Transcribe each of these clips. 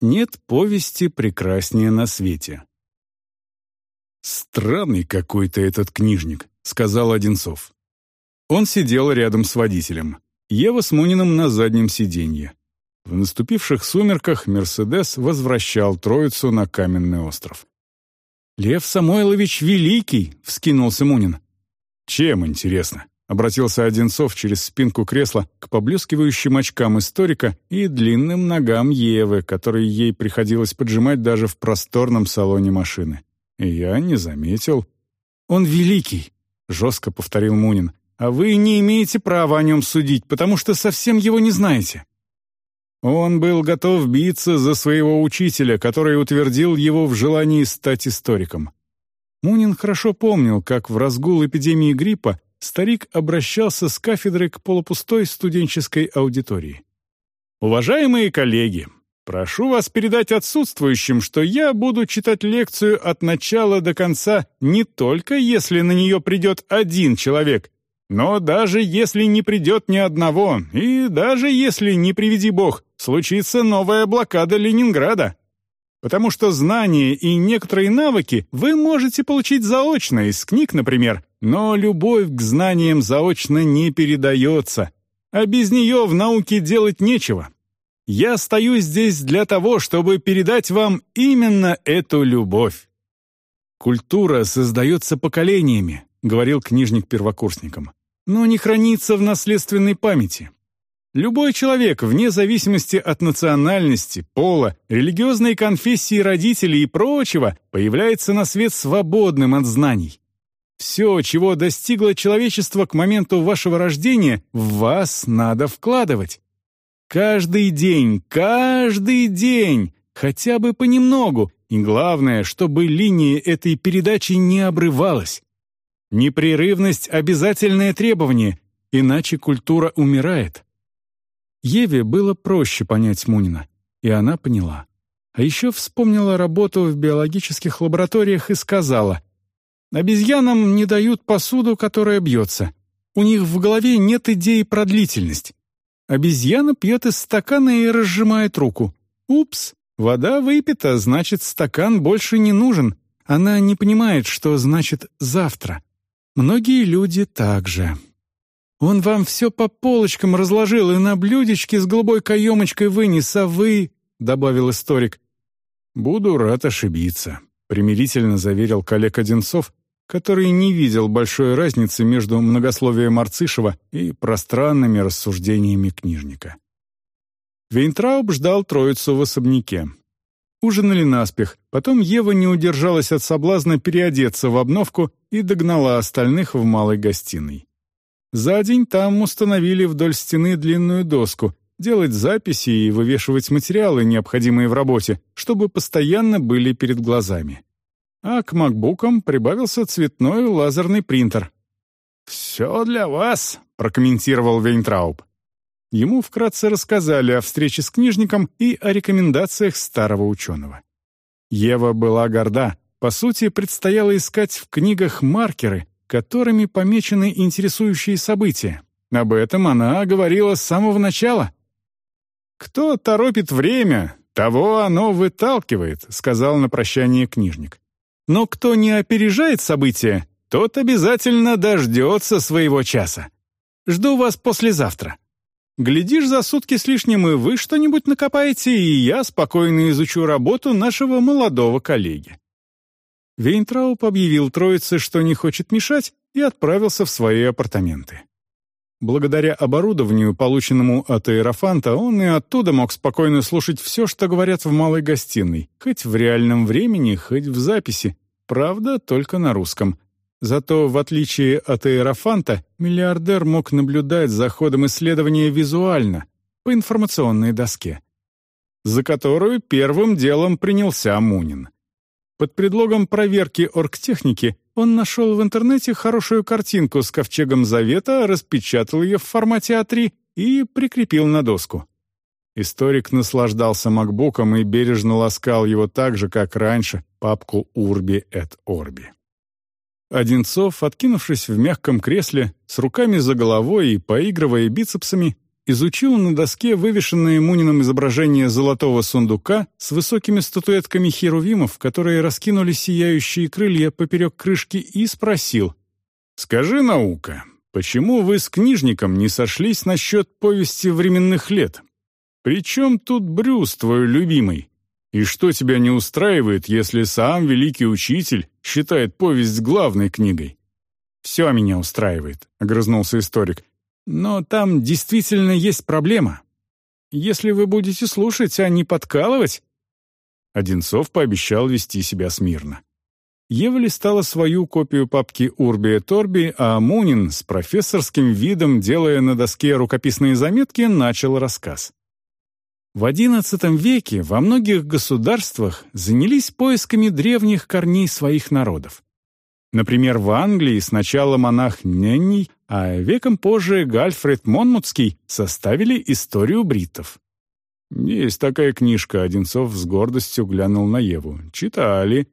Нет повести прекраснее на свете. «Странный какой-то этот книжник», — сказал Одинцов. Он сидел рядом с водителем. Ева с Муниным на заднем сиденье. В наступивших сумерках «Мерседес» возвращал троицу на каменный остров. «Лев Самойлович Великий!» — вскинулся Мунин. «Чем, интересно?» — обратился Одинцов через спинку кресла к поблескивающим очкам историка и длинным ногам Евы, которые ей приходилось поджимать даже в просторном салоне машины. «Я не заметил». «Он великий», — жестко повторил Мунин. «А вы не имеете права о нем судить, потому что совсем его не знаете. Он был готов биться за своего учителя, который утвердил его в желании стать историком. Мунин хорошо помнил, как в разгул эпидемии гриппа старик обращался с кафедры к полупустой студенческой аудитории. «Уважаемые коллеги, прошу вас передать отсутствующим, что я буду читать лекцию от начала до конца не только если на нее придет один человек, но даже если не придет ни одного, и даже если, не приведи бог, случится новая блокада Ленинграда. Потому что знания и некоторые навыки вы можете получить заочно, из книг, например, но любовь к знаниям заочно не передается, а без нее в науке делать нечего. Я стою здесь для того, чтобы передать вам именно эту любовь. «Культура создается поколениями», — говорил книжник первокурсникам но не хранится в наследственной памяти. Любой человек, вне зависимости от национальности, пола, религиозной конфессии родителей и прочего, появляется на свет свободным от знаний. Все, чего достигло человечество к моменту вашего рождения, в вас надо вкладывать. Каждый день, каждый день, хотя бы понемногу, и главное, чтобы линия этой передачи не обрывалась. Непрерывность — обязательное требование, иначе культура умирает. Еве было проще понять Мунина, и она поняла. А еще вспомнила работу в биологических лабораториях и сказала, «Обезьянам не дают посуду, которая бьется. У них в голове нет идеи про длительность. Обезьяна пьет из стакана и разжимает руку. Упс, вода выпита, значит, стакан больше не нужен. Она не понимает, что значит «завтра». Многие люди также. Он вам все по полочкам разложил и на блюдечке с голубой каемочкой вынес, а вы...» — добавил историк. «Буду рад ошибиться», — примирительно заверил коллег Одинцов, который не видел большой разницы между многословием Арцишева и пространными рассуждениями книжника. Вейнтрауб ждал троицу в особняке. Ужинали наспех, потом Ева не удержалась от соблазна переодеться в обновку и догнала остальных в малой гостиной. За день там установили вдоль стены длинную доску, делать записи и вывешивать материалы, необходимые в работе, чтобы постоянно были перед глазами. А к макбукам прибавился цветной лазерный принтер. «Все для вас», — прокомментировал Вейнтрауб. Ему вкратце рассказали о встрече с книжником и о рекомендациях старого ученого. Ева была горда. По сути, предстояло искать в книгах маркеры, которыми помечены интересующие события. Об этом она говорила с самого начала. «Кто торопит время, того оно выталкивает», — сказал на прощание книжник. «Но кто не опережает события, тот обязательно дождется своего часа. Жду вас послезавтра». Глядишь, за сутки с лишним и вы что-нибудь накопаете, и я спокойно изучу работу нашего молодого коллеги». Вейнтрауб объявил троице, что не хочет мешать, и отправился в свои апартаменты. Благодаря оборудованию, полученному от Аэрофанта, он и оттуда мог спокойно слушать все, что говорят в малой гостиной, хоть в реальном времени, хоть в записи, правда, только на русском — Зато, в отличие от Аэрофанта, миллиардер мог наблюдать за ходом исследования визуально, по информационной доске, за которую первым делом принялся Мунин. Под предлогом проверки оргтехники он нашел в интернете хорошую картинку с ковчегом Завета, распечатал ее в формате А3 и прикрепил на доску. Историк наслаждался макбуком и бережно ласкал его так же, как раньше, папку «Урби эт Орби». Одинцов, откинувшись в мягком кресле, с руками за головой и поигрывая бицепсами, изучил на доске вывешенное Муниным изображение золотого сундука с высокими статуэтками херувимов, которые раскинули сияющие крылья поперек крышки, и спросил. «Скажи, наука, почему вы с книжником не сошлись насчет повести временных лет? Причем тут Брюс, твой любимый? И что тебя не устраивает, если сам великий учитель считает повесть главной книгой?» «Все меня устраивает», — огрызнулся историк. «Но там действительно есть проблема. Если вы будете слушать, а не подкалывать...» Одинцов пообещал вести себя смирно. Ева листала свою копию папки «Урби Торби», а Мунин, с профессорским видом, делая на доске рукописные заметки, начал рассказ. В XI веке во многих государствах занялись поисками древних корней своих народов. Например, в Англии сначала монах Ненний, а веком позже Гальфред Монмутский составили историю бриттов. «Есть такая книжка», — Одинцов с гордостью глянул на Еву. «Читали».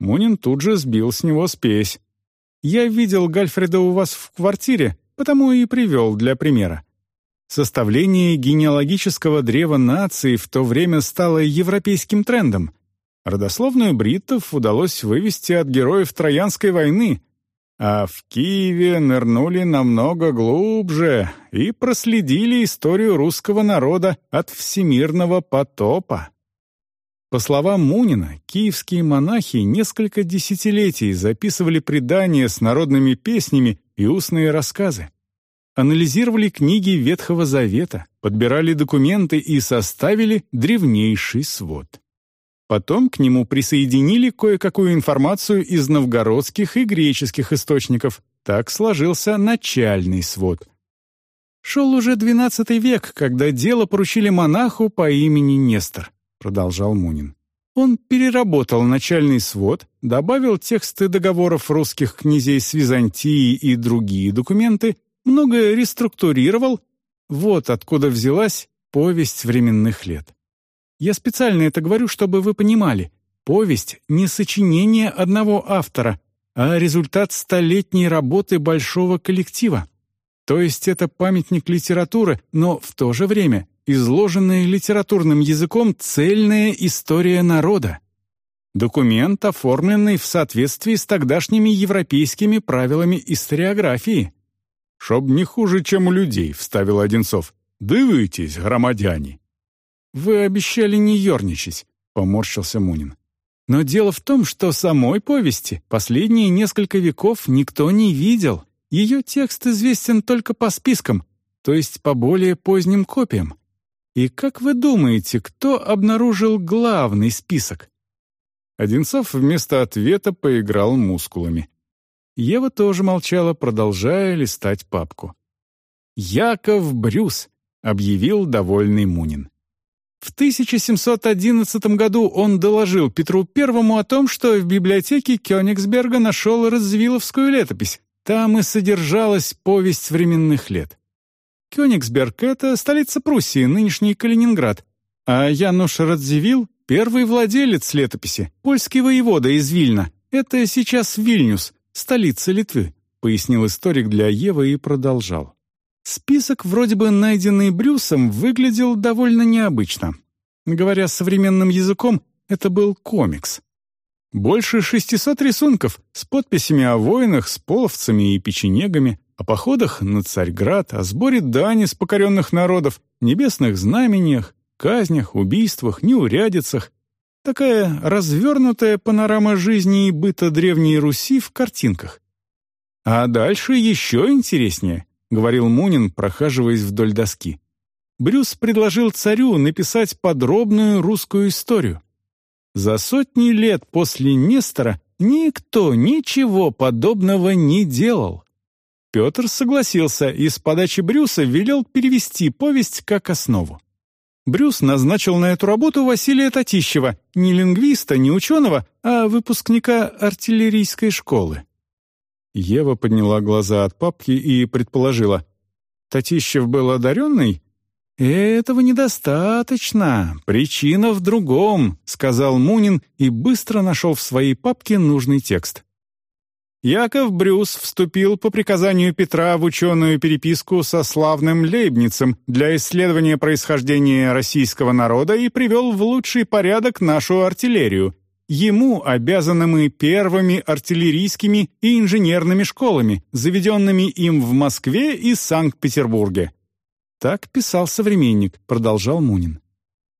Мунин тут же сбил с него спесь. «Я видел Гальфреда у вас в квартире, потому и привел для примера. Составление генеалогического древа нации в то время стало европейским трендом. Родословную бриттов удалось вывести от героев Троянской войны, а в Киеве нырнули намного глубже и проследили историю русского народа от всемирного потопа. По словам Мунина, киевские монахи несколько десятилетий записывали предания с народными песнями и устные рассказы. Анализировали книги Ветхого Завета, подбирали документы и составили древнейший свод. Потом к нему присоединили кое-какую информацию из новгородских и греческих источников. Так сложился начальный свод. «Шел уже XII век, когда дело поручили монаху по имени Нестор», продолжал Мунин. Он переработал начальный свод, добавил тексты договоров русских князей с Византией и другие документы, многое реструктурировал. Вот откуда взялась повесть временных лет. Я специально это говорю, чтобы вы понимали. Повесть — не сочинение одного автора, а результат столетней работы большого коллектива. То есть это памятник литературы, но в то же время изложенная литературным языком цельная история народа. Документ, оформленный в соответствии с тогдашними европейскими правилами историографии. «Шоб не хуже, чем у людей», — вставил Одинцов. «Дивитесь, громадяне». «Вы обещали не ерничать», — поморщился Мунин. «Но дело в том, что самой повести последние несколько веков никто не видел. Ее текст известен только по спискам, то есть по более поздним копиям. И как вы думаете, кто обнаружил главный список?» Одинцов вместо ответа поиграл мускулами. Ева тоже молчала, продолжая листать папку. «Яков Брюс», — объявил довольный Мунин. В 1711 году он доложил Петру Первому о том, что в библиотеке Кёнигсберга нашел Радзвиловскую летопись. Там и содержалась повесть временных лет. Кёнигсберг — это столица Пруссии, нынешний Калининград. А Януш Радзивилл — первый владелец летописи, польский воевода из Вильна. Это сейчас Вильнюс, столица Литвы, пояснил историк для Евы и продолжал. Список, вроде бы найденный Брюсом, выглядел довольно необычно. Говоря современным языком, это был комикс. Больше 600 рисунков с подписями о войнах с половцами и печенегами, о походах на Царьград, о сборе дани с покоренных народов, небесных знамениях, казнях, убийствах, неурядицах. Такая развернутая панорама жизни и быта Древней Руси в картинках. А дальше еще интереснее. — говорил Мунин, прохаживаясь вдоль доски. Брюс предложил царю написать подробную русскую историю. За сотни лет после Нестора никто ничего подобного не делал. Петр согласился и с подачи Брюса велел перевести повесть как основу. Брюс назначил на эту работу Василия Татищева, не лингвиста, не ученого, а выпускника артиллерийской школы. Ева подняла глаза от папки и предположила. «Татищев был одаренный?» «Этого недостаточно. Причина в другом», — сказал Мунин и быстро нашел в своей папке нужный текст. Яков Брюс вступил по приказанию Петра в ученую переписку со славным Лейбницем для исследования происхождения российского народа и привел в лучший порядок нашу артиллерию. Ему обязаны мы первыми артиллерийскими и инженерными школами, заведенными им в Москве и Санкт-Петербурге. Так писал современник, продолжал Мунин.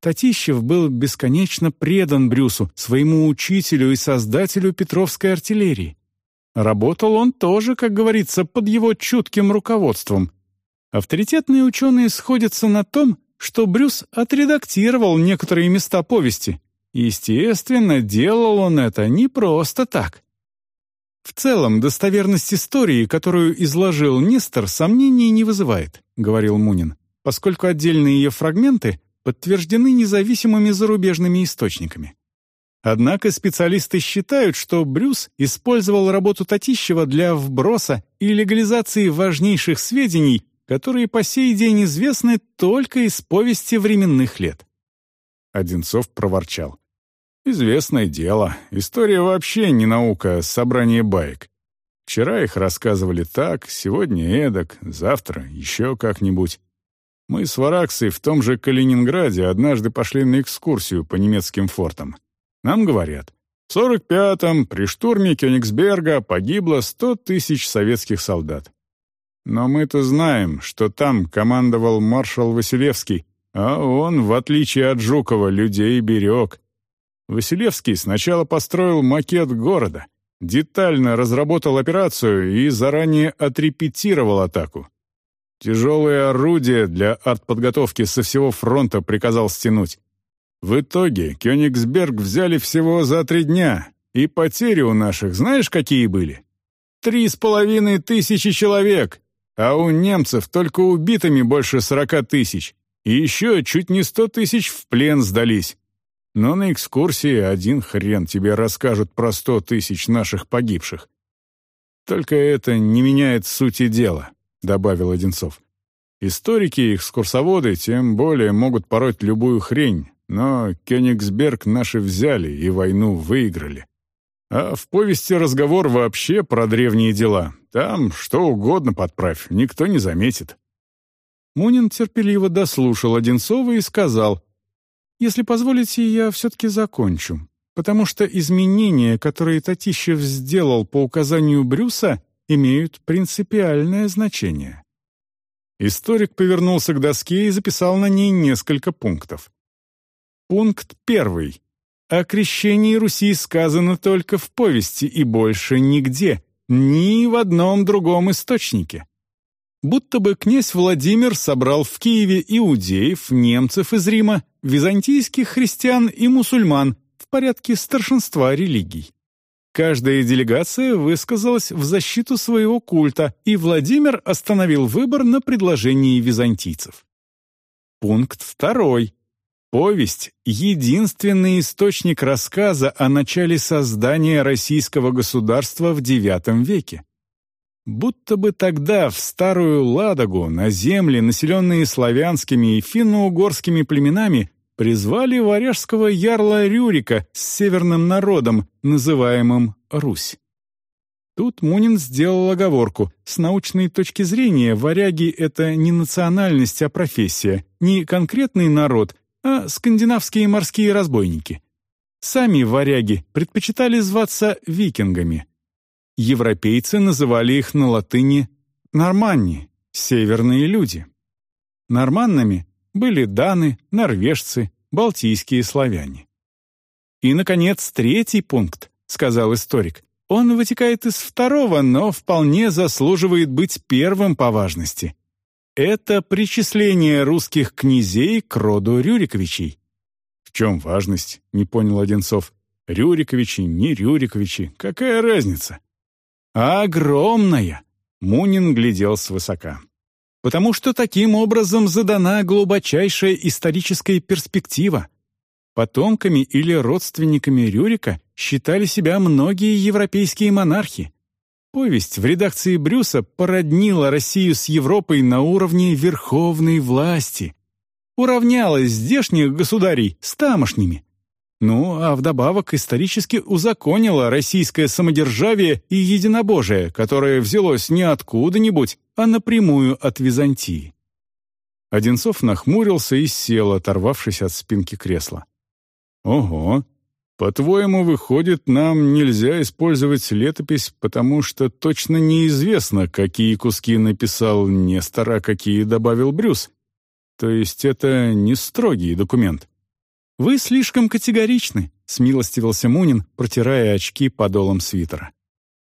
Татищев был бесконечно предан Брюсу, своему учителю и создателю Петровской артиллерии. Работал он тоже, как говорится, под его чутким руководством. Авторитетные ученые сходятся на том, что Брюс отредактировал некоторые места повести. Естественно, делал он это не просто так. В целом, достоверность истории, которую изложил Нестор, сомнений не вызывает, говорил Мунин, поскольку отдельные ее фрагменты подтверждены независимыми зарубежными источниками. Однако специалисты считают, что Брюс использовал работу Татищева для вброса и легализации важнейших сведений, которые по сей день известны только из повести временных лет. Одинцов проворчал. «Известное дело. История вообще не наука, а собрание баек. Вчера их рассказывали так, сегодня эдак, завтра еще как-нибудь. Мы с Вараксой в том же Калининграде однажды пошли на экскурсию по немецким фортам. Нам говорят, в 45-м при штурме Кёнигсберга погибло 100 тысяч советских солдат. Но мы-то знаем, что там командовал маршал Василевский, а он, в отличие от Жукова, людей берег. Василевский сначала построил макет города, детально разработал операцию и заранее отрепетировал атаку. Тяжелые орудия для артподготовки со всего фронта приказал стянуть. В итоге Кёнигсберг взяли всего за три дня, и потери у наших знаешь какие были? Три с половиной тысячи человек, а у немцев только убитыми больше сорока тысяч, и еще чуть не сто тысяч в плен сдались. Но на экскурсии один хрен тебе расскажут про сто тысяч наших погибших. Только это не меняет сути дела, добавил Одинцов. Историки и экскурсоводы тем более могут пороть любую хрень, но Кёнигсберг наши взяли и войну выиграли. А в повести разговор вообще про древние дела. Там что угодно подправь, никто не заметит. Мунин терпеливо дослушал Одинцова и сказал, «Если позволите, я все-таки закончу, потому что изменения, которые Татищев сделал по указанию Брюса, имеют принципиальное значение». Историк повернулся к доске и записал на ней несколько пунктов. Пункт первый. О крещении Руси сказано только в повести и больше нигде, ни в одном другом источнике. Будто бы князь Владимир собрал в Киеве иудеев, немцев из Рима, византийских христиан и мусульман в порядке старшинства религий. Каждая делегация высказалась в защиту своего культа, и Владимир остановил выбор на предложении византийцев. Пункт второй. Повесть — единственный источник рассказа о начале создания российского государства в IX веке. Будто бы тогда в Старую Ладогу, на земли, населенные славянскими и финно-угорскими племенами, призвали варяжского ярла Рюрика с северным народом, называемым Русь. Тут Мунин сделал оговорку. С научной точки зрения варяги — это не национальность, а профессия, не конкретный народ, а скандинавские морские разбойники. Сами варяги предпочитали зваться викингами. Европейцы называли их на латыни «норманни» — «северные люди». Норманнами были даны, норвежцы, балтийские славяне. И, наконец, третий пункт, сказал историк. Он вытекает из второго, но вполне заслуживает быть первым по важности. Это причисление русских князей к роду Рюриковичей. В чем важность, не понял Одинцов. Рюриковичи, не Рюриковичи, какая разница? Огромная! Мунин глядел свысока. Потому что таким образом задана глубочайшая историческая перспектива. Потомками или родственниками Рюрика считали себя многие европейские монархи. Повесть в редакции Брюса породнила Россию с Европой на уровне верховной власти. Уравняла здешних государей с тамошними. Ну, а вдобавок исторически узаконила российское самодержавие и единобожие, которое взялось не откуда-нибудь, а напрямую от Византии. Одинцов нахмурился и сел, оторвавшись от спинки кресла. «Ого! По-твоему, выходит, нам нельзя использовать летопись, потому что точно неизвестно, какие куски написал Нестор, а какие добавил Брюс. То есть это не строгий документ?» «Вы слишком категоричны», — смилостивился Мунин, протирая очки подолом свитера.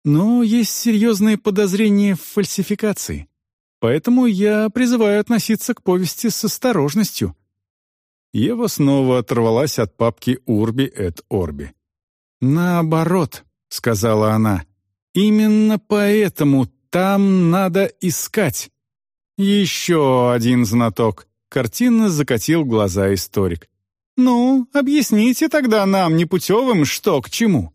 «Но есть серьезные подозрения в фальсификации. Поэтому я призываю относиться к повести с осторожностью». Ева снова оторвалась от папки «Урби эт Орби». «Наоборот», — сказала она, — «именно поэтому там надо искать». «Еще один знаток», — картинно закатил глаза историк. «Ну, объясните тогда нам, непутевым, что к чему».